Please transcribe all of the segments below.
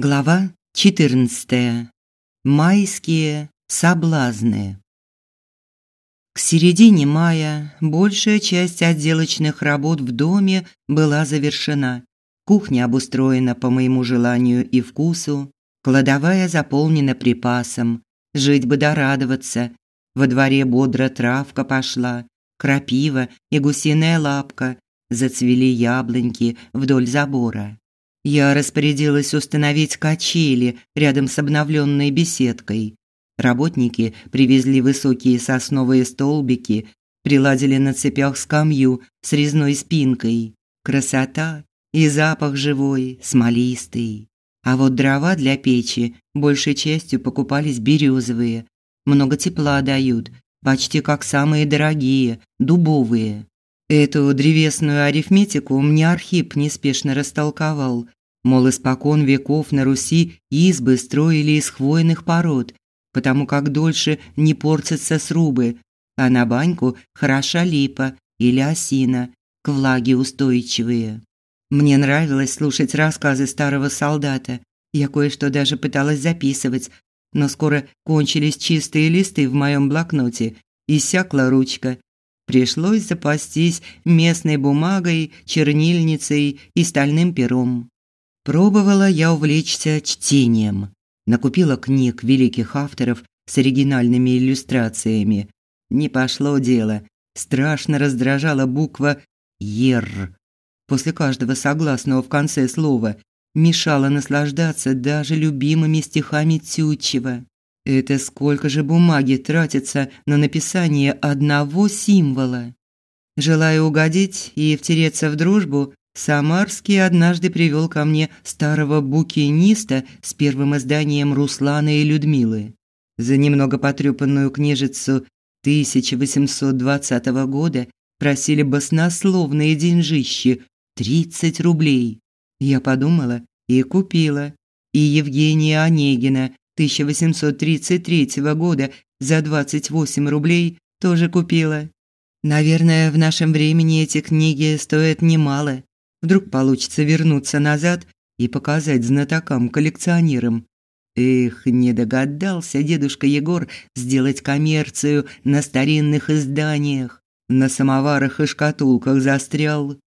Глава 14. Майские соблазны. К середине мая большая часть отделочных работ в доме была завершена. Кухня обустроена по моему желанию и вкусу, кладовая заполнена припасом. Жить бы да радоваться. Во дворе бодро травка пошла, крапива и гусиная лапка, зацвели яблоньки вдоль забора. Я распорядилась установить качели рядом с обновленной беседкой. Работники привезли высокие сосновые столбики, приладили на цепях скамью с резной спинкой. Красота и запах живой, смолистый. А вот дрова для печи большей частью покупались березовые. Много тепла дают, почти как самые дорогие, дубовые. Эту древесную арифметику мне Архип неспешно растолковал. Мол, испокон веков на Руси избы строили из хвойных пород, потому как дольше не портятся срубы, а на баньку хороша липа или осина, к влаге устойчивые. Мне нравилось слушать рассказы старого солдата. Я кое-что даже пыталась записывать, но скоро кончились чистые листы в моем блокноте, иссякла ручка, Пришлось запастись местной бумагой, чернильницей и стальным пером. Пробовала я увлечься чтением. Накупила книг великих авторов с оригинальными иллюстрациями. Не пошло дело. Страшно раздражала буква «ер». После каждого согласного в конце слова мешала наслаждаться даже любимыми стихами Тютчева. Это сколько же бумаги тратится на написание одного символа? Желая угодить и втереться в дружбу, Самарский однажды привел ко мне старого букиниста с первым изданием Руслана и Людмилы. За немного потрепанную книжицу 1820 года просили баснословные деньжищи – 30 рублей. Я подумала и купила. И Евгения Онегина 1833 года за 28 рублей тоже купила. Наверное, в нашем времени эти книги стоят немало. Вдруг получится вернуться назад и показать знатокам-коллекционерам. Эх, не догадался дедушка Егор сделать коммерцию на старинных изданиях. На самоварах и шкатулках застрял.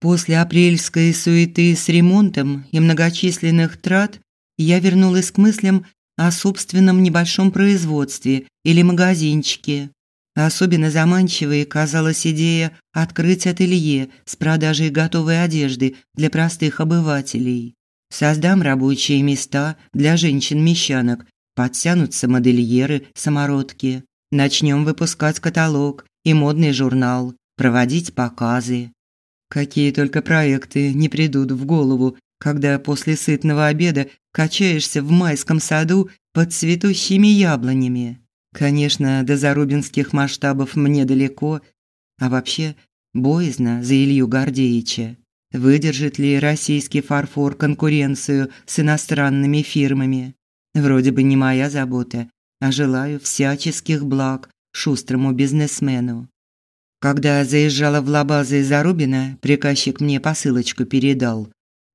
После апрельской суеты с ремонтом и многочисленных трат я вернулась к мыслям о собственном небольшом производстве или магазинчике. Особенно заманчивой казалась идея открыть ателье с продажей готовой одежды для простых обывателей. Создам рабочие места для женщин-мещанок, подтянутся модельеры, самородки. Начнем выпускать каталог и модный журнал, проводить показы. Какие только проекты не придут в голову, когда после сытного обеда качаешься в майском саду под цветущими яблонями. Конечно, до зарубинских масштабов мне далеко, а вообще боязно за Илью Гордеевича. Выдержит ли российский фарфор конкуренцию с иностранными фирмами? Вроде бы не моя забота, а желаю всяческих благ шустрому бизнесмену. Когда заезжала в Лабазы Зарубина, приказчик мне посылочку передал.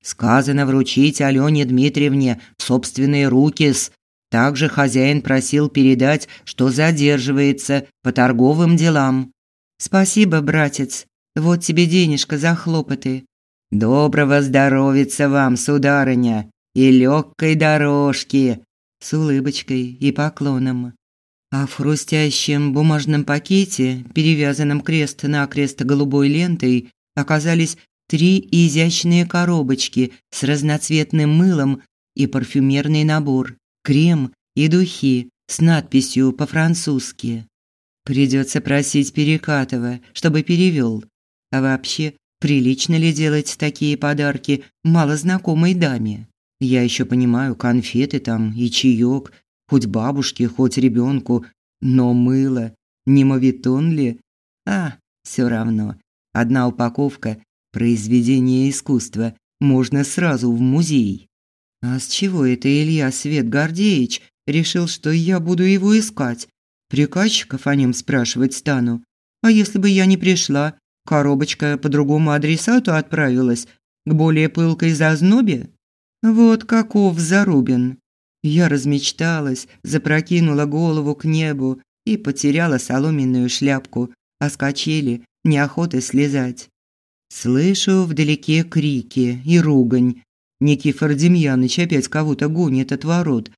Сказано вручить Алёне Дмитриевне в собственные руки с также хозяин просил передать, что задерживается по торговым делам. Спасибо, братец. Вот тебе денежка за хлопоты. Доброго здоровица вам, сударыня, и легкой дорожки, с улыбочкой и поклоном. А в хрустящем бумажном пакете, перевязанном крест-накрест голубой лентой, оказались три изящные коробочки с разноцветным мылом и парфюмерный набор, крем и духи с надписью по-французски. Придется просить Перекатова, чтобы перевел. А вообще, прилично ли делать такие подарки малознакомой даме? Я еще понимаю, конфеты там и чаек, хоть бабушке, хоть ребенку, но мыло, не мовитон ли? А, все равно. Одна упаковка Произведение искусства можно сразу в музей. А с чего это Илья Свет Гордеевич решил, что я буду его искать? Приказчиков о нем спрашивать стану. А если бы я не пришла, коробочка по другому адресату отправилась, к более пылкой зазнобе? Вот каков Зарубин. Я размечталась, запрокинула голову к небу и потеряла соломенную шляпку, а с качели неохота слезать. Слышу вдалеке крики и ругань. Никифор Демьяныч опять кого-то гонит от ворот.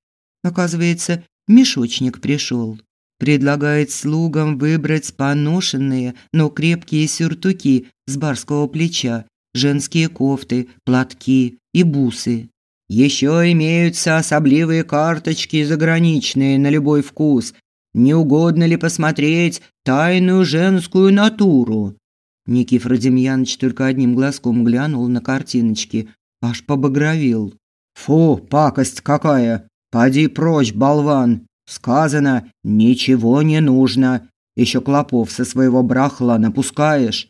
Оказывается, мешочник пришел. Предлагает слугам выбрать поношенные, но крепкие сюртуки с барского плеча, женские кофты, платки и бусы. Еще имеются особливые карточки заграничные на любой вкус. Не угодно ли посмотреть тайную женскую натуру? Никифор Демьянович только одним глазком глянул на картиночки, аж побагровел. Фу, пакость какая! Поди прочь, болван. Сказано, ничего не нужно. Еще клопов со своего брахла напускаешь.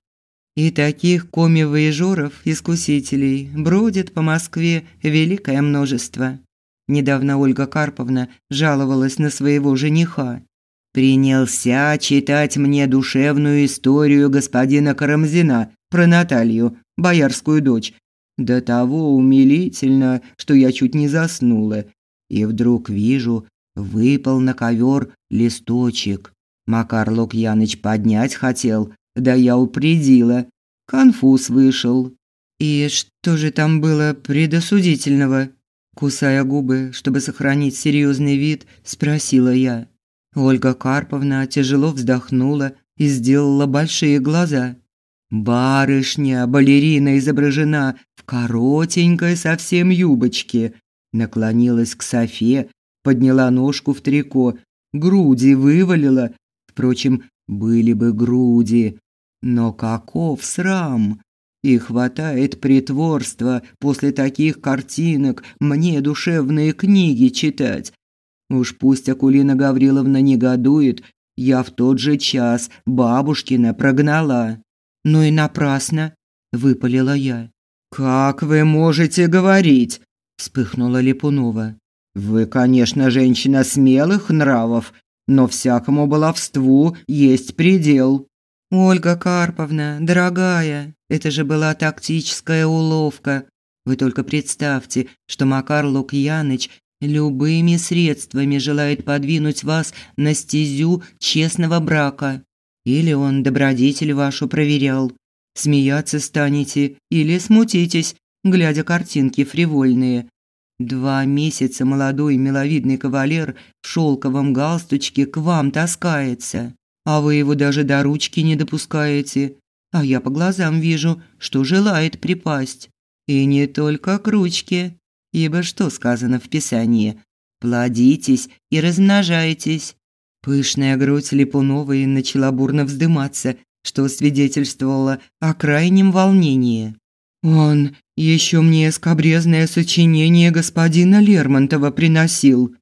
И таких коми-воежоров-искусителей бродит по Москве великое множество. Недавно Ольга Карповна жаловалась на своего жениха. Принялся читать мне душевную историю господина Карамзина про Наталью, боярскую дочь. До того умилительно, что я чуть не заснула. И вдруг вижу, выпал на ковер листочек. Макар Лукьяныч поднять хотел, да я упредила. Конфуз вышел. И что же там было предосудительного? Кусая губы, чтобы сохранить серьезный вид, спросила я. Ольга Карповна тяжело вздохнула и сделала большие глаза. Барышня, балерина изображена в коротенькой совсем юбочке, наклонилась к Софе, подняла ножку в трико, груди вывалила. Впрочем, были бы груди, но каков срам! И хватает притворства после таких картинок мне душевные книги читать. Уж пусть Акулина Гавриловна негодует, я в тот же час бабушкина прогнала. Ну и напрасно, выпалила я. Как вы можете говорить? вспыхнула Липунова. Вы, конечно, женщина смелых нравов, но всякому баловству есть предел. Ольга Карповна, дорогая, это же была тактическая уловка. Вы только представьте, что Макар Лукьяныч любыми средствами желает подвинуть вас на стезю честного брака. Или он добродетель вашу проверял. Смеяться станете или смутитесь, глядя картинки фривольные. Два месяца молодой миловидный кавалер в шелковом галстучке к вам таскается, а вы его даже до ручки не допускаете. А я по глазам вижу, что желает припасть. И не только к ручке, ибо что сказано в Писании? «Плодитесь и размножайтесь». Пышная грудь Липуновой начала бурно вздыматься, что свидетельствовало о крайнем волнении. «Он еще мне скобрезное сочинение господина Лермонтова приносил.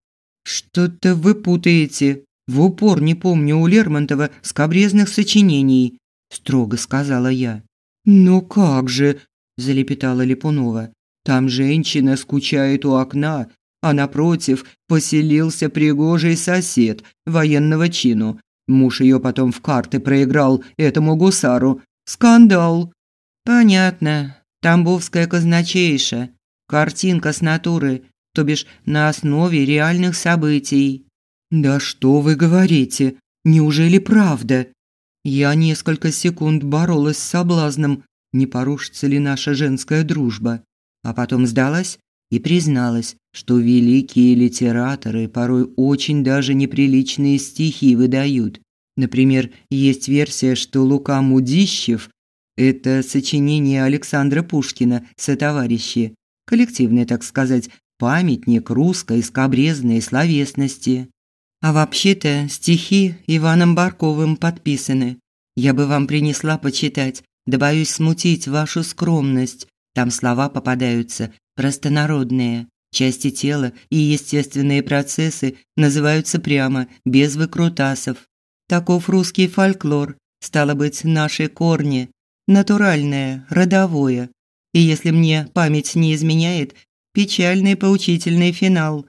Что-то вы путаете. В упор не помню у Лермонтова скобрезных сочинений, строго сказала я. Ну как же, залепетала Липунова. Там женщина скучает у окна, а напротив поселился пригожий сосед военного чину. Муж ее потом в карты проиграл этому гусару. Скандал. Понятно, Тамбовская казначейша, картинка с натуры, то бишь на основе реальных событий. Да что вы говорите? Неужели правда? Я несколько секунд боролась с соблазном, не порушится ли наша женская дружба, а потом сдалась и призналась, что великие литераторы порой очень даже неприличные стихи выдают. Например, есть версия, что Лука Мудищев это сочинение Александра Пушкина «Сотоварищи». Коллективный, так сказать, памятник русской скобрезной словесности. А вообще-то стихи Иваном Барковым подписаны. Я бы вам принесла почитать, да боюсь смутить вашу скромность. Там слова попадаются простонародные. Части тела и естественные процессы называются прямо, без выкрутасов. Таков русский фольклор, стало быть, наши корни натуральное, родовое. И если мне память не изменяет, печальный поучительный финал.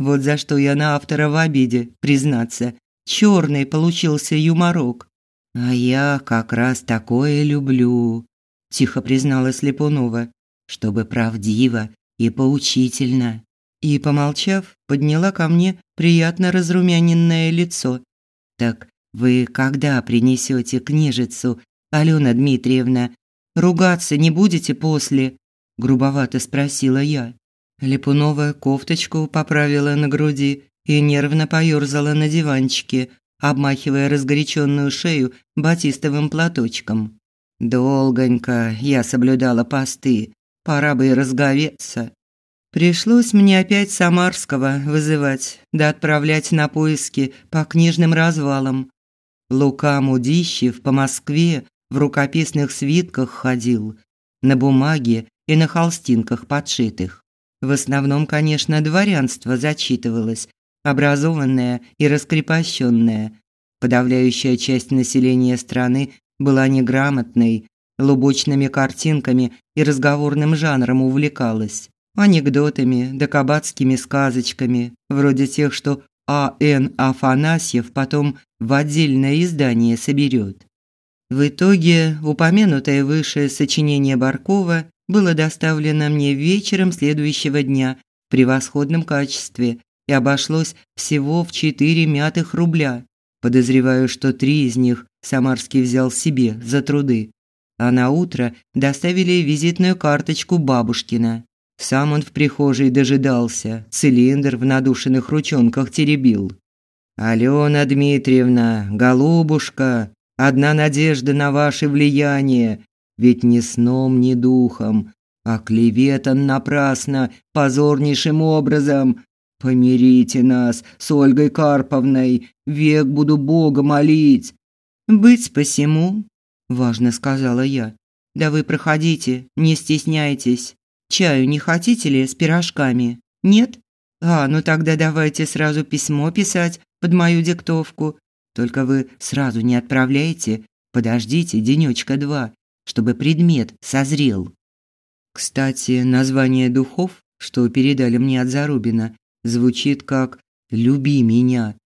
Вот за что я на автора в обиде, признаться. Черный получился юморок. А я как раз такое люблю, тихо призналась Лепунова, чтобы правдиво и поучительно. И, помолчав, подняла ко мне приятно разрумяненное лицо. «Так вы когда принесете книжицу, Алена Дмитриевна? Ругаться не будете после?» Грубовато спросила я. Липунова кофточку поправила на груди и нервно поёрзала на диванчике, обмахивая разгоряченную шею батистовым платочком. Долгонько я соблюдала посты, пора бы и разговеться. Пришлось мне опять Самарского вызывать, да отправлять на поиски по книжным развалам. Лука Мудищев по Москве в рукописных свитках ходил, на бумаге и на холстинках подшитых. В основном, конечно, дворянство зачитывалось, образованная и раскрепощенная. Подавляющая часть населения страны была неграмотной, лубочными картинками и разговорным жанром увлекалась. Анекдотами да сказочками, вроде тех, что А.Н. Афанасьев потом в отдельное издание соберет. В итоге упомянутое выше сочинение Баркова было доставлено мне вечером следующего дня в превосходном качестве и обошлось всего в четыре мятых рубля. Подозреваю, что три из них Самарский взял себе за труды. А на утро доставили визитную карточку бабушкина. Сам он в прихожей дожидался, цилиндр в надушенных ручонках теребил. «Алена Дмитриевна, голубушка, одна надежда на ваше влияние, ведь ни сном, ни духом, а клеветан напрасно, позорнейшим образом, Помирите нас с Ольгой Карповной, век буду Бога молить. Быть посему, важно сказала я. Да вы проходите, не стесняйтесь. Чаю не хотите ли с пирожками? Нет? А, ну тогда давайте сразу письмо писать под мою диктовку. Только вы сразу не отправляйте, подождите денечка два, чтобы предмет созрел. Кстати, название духов, что передали мне от Зарубина, звучит как «люби меня».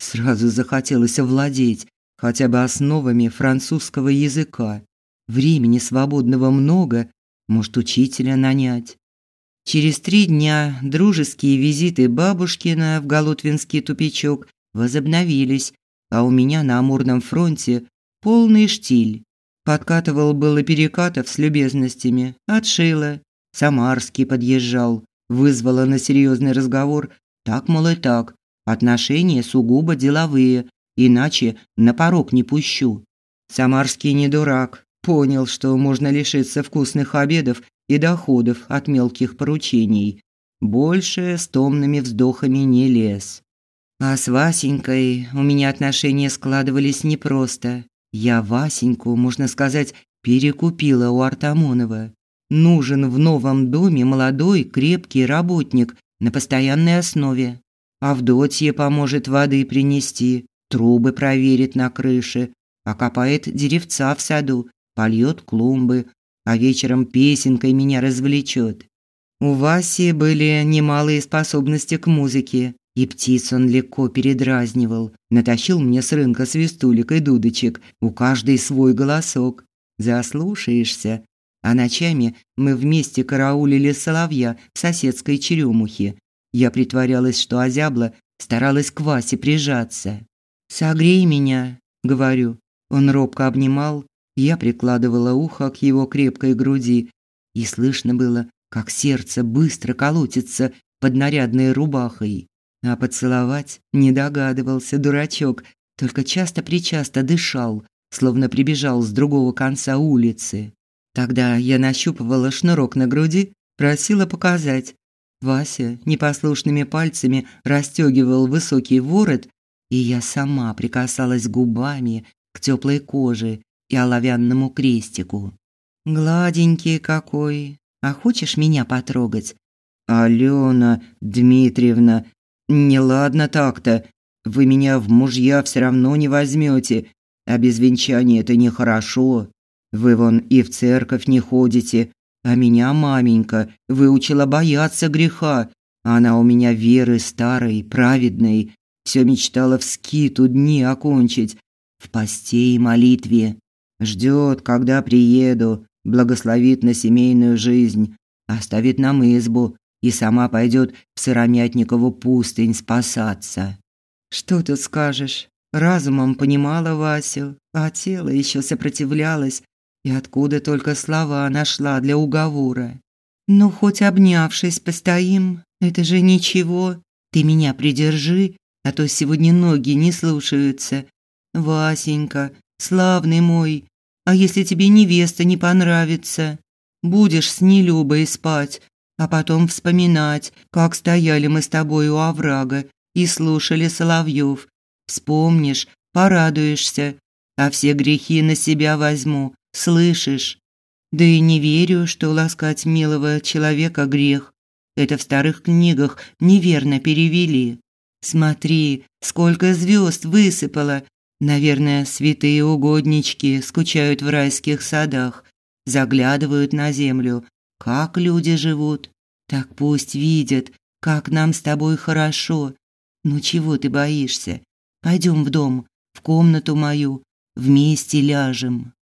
Сразу захотелось овладеть хотя бы основами французского языка. Времени свободного много, может, учителя нанять. Через три дня дружеские визиты бабушкина в Голотвинский тупичок возобновились, а у меня на Амурном фронте полный штиль. Подкатывал было Перекатов с любезностями, отшила. Самарский подъезжал, вызвала на серьезный разговор так, мол, и так. Отношения сугубо деловые, иначе на порог не пущу. Самарский не дурак, понял, что можно лишиться вкусных обедов и доходов от мелких поручений. Больше с томными вздохами не лез. А с Васенькой у меня отношения складывались непросто. Я Васеньку, можно сказать, перекупила у Артамонова. Нужен в новом доме молодой, крепкий работник на постоянной основе. Авдотья поможет воды принести, трубы проверит на крыше, окопает деревца в саду, польет клумбы, а вечером песенкой меня развлечет. У Васи были немалые способности к музыке, и птиц он легко передразнивал. Натащил мне с рынка свистулек и дудочек, у каждой свой голосок. Заслушаешься, а ночами мы вместе караулили соловья в соседской черемухе. Я притворялась, что озябла, старалась к Васе прижаться. «Согрей меня», — говорю. Он робко обнимал, я прикладывала ухо к его крепкой груди, и слышно было, как сердце быстро колотится под нарядной рубахой. А поцеловать не догадывался дурачок, только часто-причасто дышал, словно прибежал с другого конца улицы. Тогда я нащупывала шнурок на груди, просила показать. Вася непослушными пальцами расстегивал высокий ворот, и я сама прикасалась губами к теплой коже и оловянному крестику. Гладенький какой. А хочешь меня потрогать? Алена Дмитриевна, не ладно так-то. Вы меня в мужья все равно не возьмете, а без венчания это нехорошо. Вы вон и в церковь не ходите, а меня маменька выучила бояться греха. Она у меня веры старой, праведной, все мечтала в скиту дни окончить, в посте и молитве. Ждет, когда приеду, благословит на семейную жизнь, оставит нам избу, и сама пойдет в Сыромятникову пустынь спасаться. Что тут скажешь? Разумом понимала Васю, а тело еще сопротивлялось, и откуда только слова нашла для уговора. Ну, хоть обнявшись постоим, это же ничего. Ты меня придержи, а то сегодня ноги не слушаются. Васенька, славный мой, а если тебе невеста не понравится? Будешь с Нелюбой спать, а потом вспоминать, как стояли мы с тобой у оврага и слушали соловьев. Вспомнишь, порадуешься, а все грехи на себя возьму, слышишь? Да и не верю, что ласкать милого человека грех. Это в старых книгах неверно перевели. Смотри, сколько звезд высыпало. Наверное, святые угоднички скучают в райских садах, заглядывают на землю, как люди живут. Так пусть видят, как нам с тобой хорошо. Ну чего ты боишься? Пойдем в дом, в комнату мою, вместе ляжем.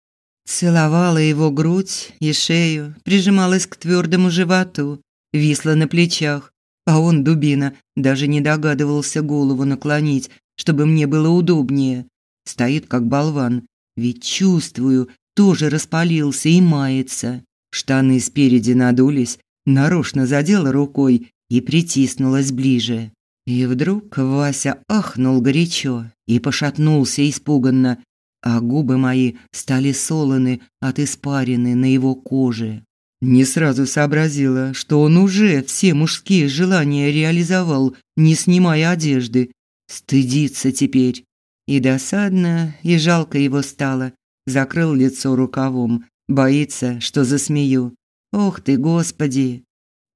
Целовала его грудь и шею, прижималась к твердому животу, висла на плечах, а он, дубина, даже не догадывался голову наклонить, чтобы мне было удобнее. Стоит как болван, ведь чувствую, тоже распалился и мается. Штаны спереди надулись, нарочно задела рукой и притиснулась ближе. И вдруг Вася ахнул горячо и пошатнулся испуганно, а губы мои стали солоны от испарины на его коже. Не сразу сообразила, что он уже все мужские желания реализовал, не снимая одежды. Стыдится теперь. И досадно, и жалко его стало. Закрыл лицо рукавом, боится, что засмею. Ох ты, Господи!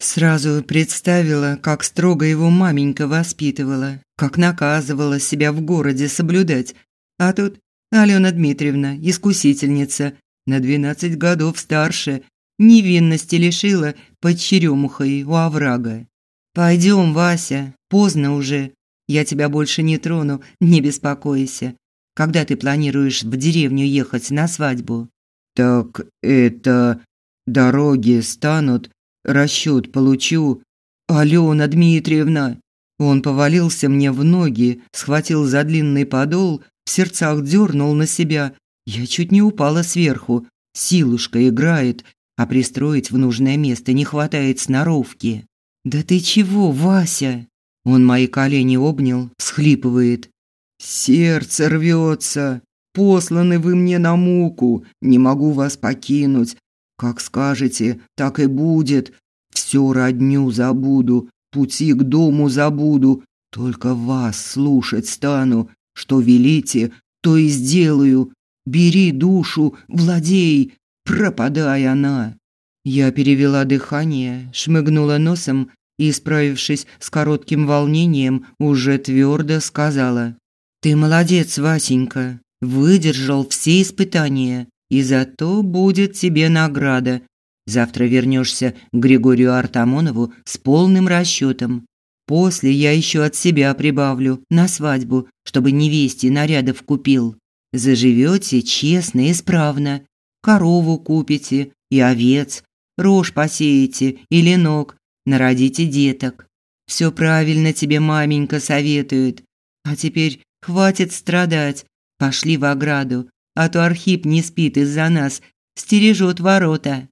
Сразу представила, как строго его маменька воспитывала, как наказывала себя в городе соблюдать. А тут Алена Дмитриевна, искусительница, на двенадцать годов старше, невинности лишила под черемухой у оврага. Пойдем, Вася, поздно уже. Я тебя больше не трону, не беспокойся. Когда ты планируешь в деревню ехать на свадьбу? Так это дороги станут, расчет получу. Алена Дмитриевна, он повалился мне в ноги, схватил за длинный подол, в сердцах дернул на себя. Я чуть не упала сверху. Силушка играет, а пристроить в нужное место не хватает сноровки. «Да ты чего, Вася?» Он мои колени обнял, всхлипывает. «Сердце рвется. Посланы вы мне на муку. Не могу вас покинуть. Как скажете, так и будет. Всё родню забуду, пути к дому забуду. Только вас слушать стану. Что велите, то и сделаю. Бери душу, владей, пропадай она. Я перевела дыхание, шмыгнула носом и, справившись с коротким волнением, уже твердо сказала: "Ты молодец, Васенька, выдержал все испытания, и за то будет тебе награда. Завтра вернешься к Григорию Артамонову с полным расчетом. После я еще от себя прибавлю на свадьбу, чтобы невесте нарядов купил. Заживете честно и справно. Корову купите и овец, рожь посеете и ленок, народите деток. Все правильно тебе маменька советует. А теперь хватит страдать. Пошли в ограду, а то Архип не спит из-за нас, стережет ворота.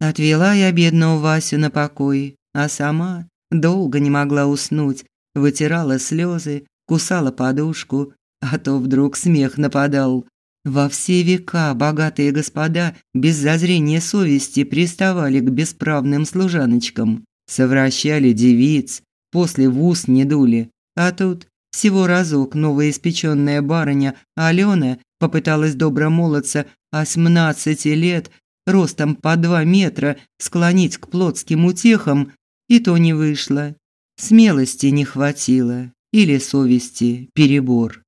Отвела я бедного Васю на покой, а сама долго не могла уснуть, вытирала слезы, кусала подушку, а то вдруг смех нападал. Во все века богатые господа без зазрения совести приставали к бесправным служаночкам, совращали девиц, после в ус не дули. А тут всего разок новоиспеченная барыня Алена попыталась добромолодца осьмнадцати лет, ростом по два метра, склонить к плотским утехам, и то не вышло. Смелости не хватило или совести перебор.